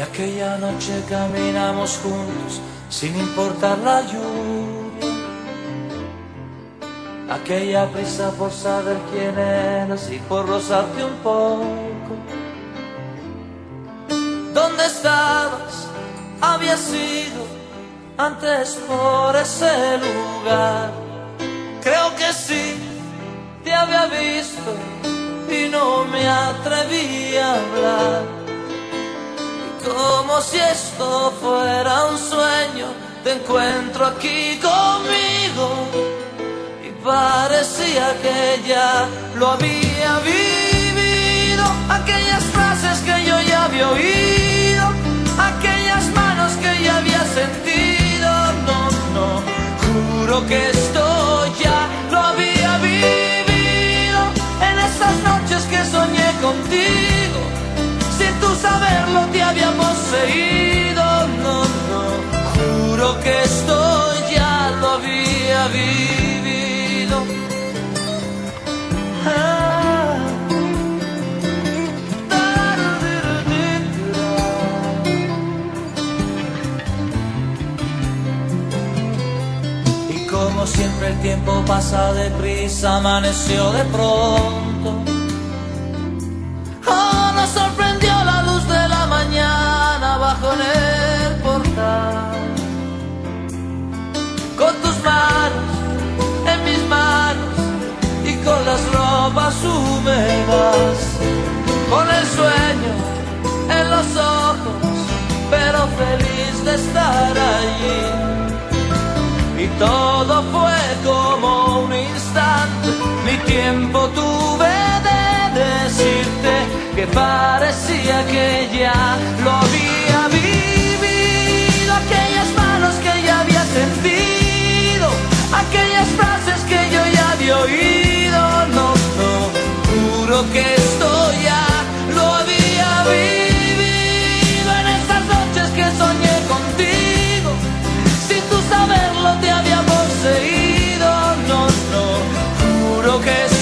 Aquella noche caminamos juntos sin importar la lluvia. Aquella prisa por saber quién eras y por rozarte un poco. ¿Dónde estabas? Había sido antes por ese lugar. Creo que sí, te había visto y no me atreví a hablar. Si esto fuera un sueño, te encuentro aquí conmigo. Y parecía que ya lo había vivido. Aquellas frases que yo ya había oído, aquellas manos que ya había sentido. No, no, juro que saberlo te había poseído. No, no, juro que esto ya lo había vivido. Y como siempre el tiempo pasa deprisa, amaneció de pronto. Con el sueño en los ojos, pero feliz de estar allí. Y todo fue como un instante, ni tiempo tuve de decirte que parecía que ya lo que es